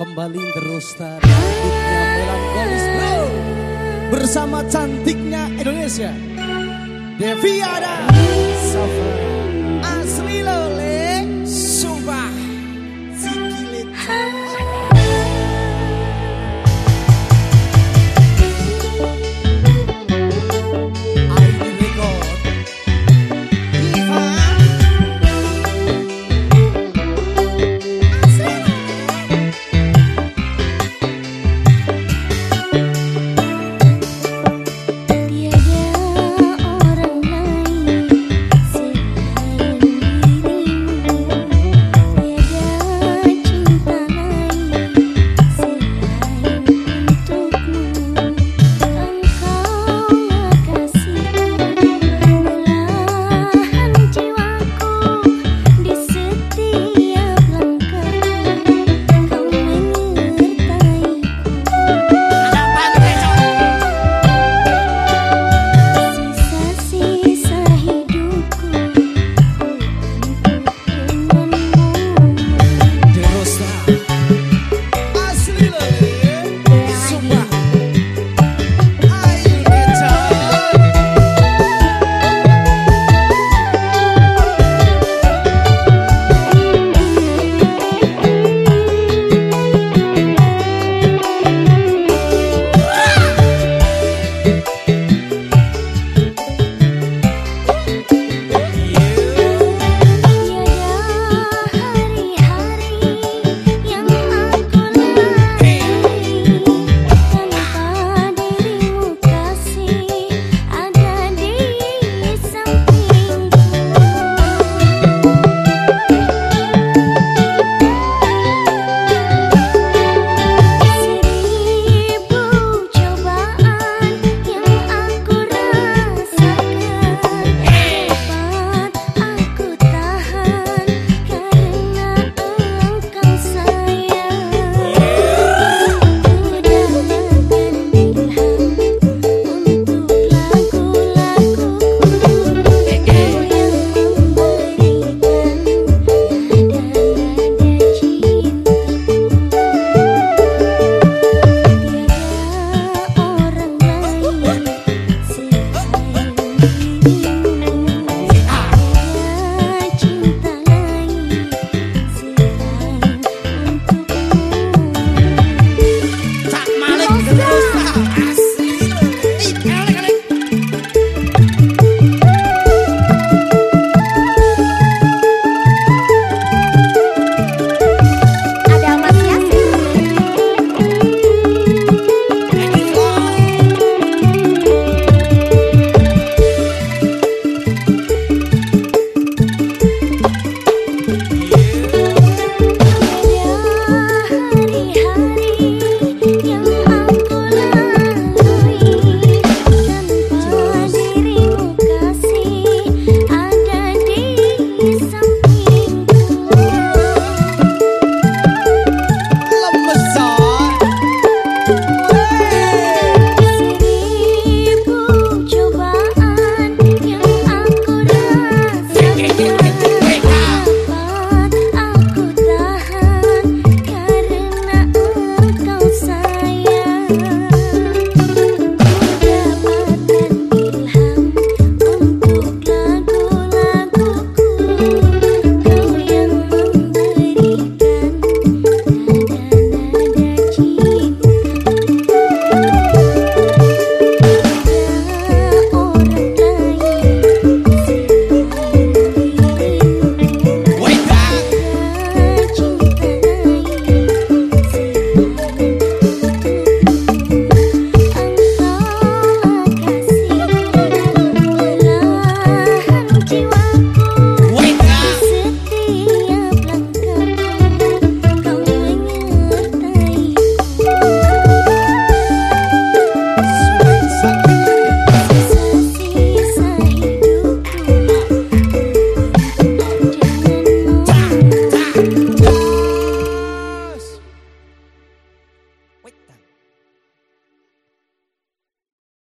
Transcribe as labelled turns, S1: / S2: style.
S1: Kembali terus cantiknya melankolis bro. Bersama cantiknya Indonesia. Devi Safari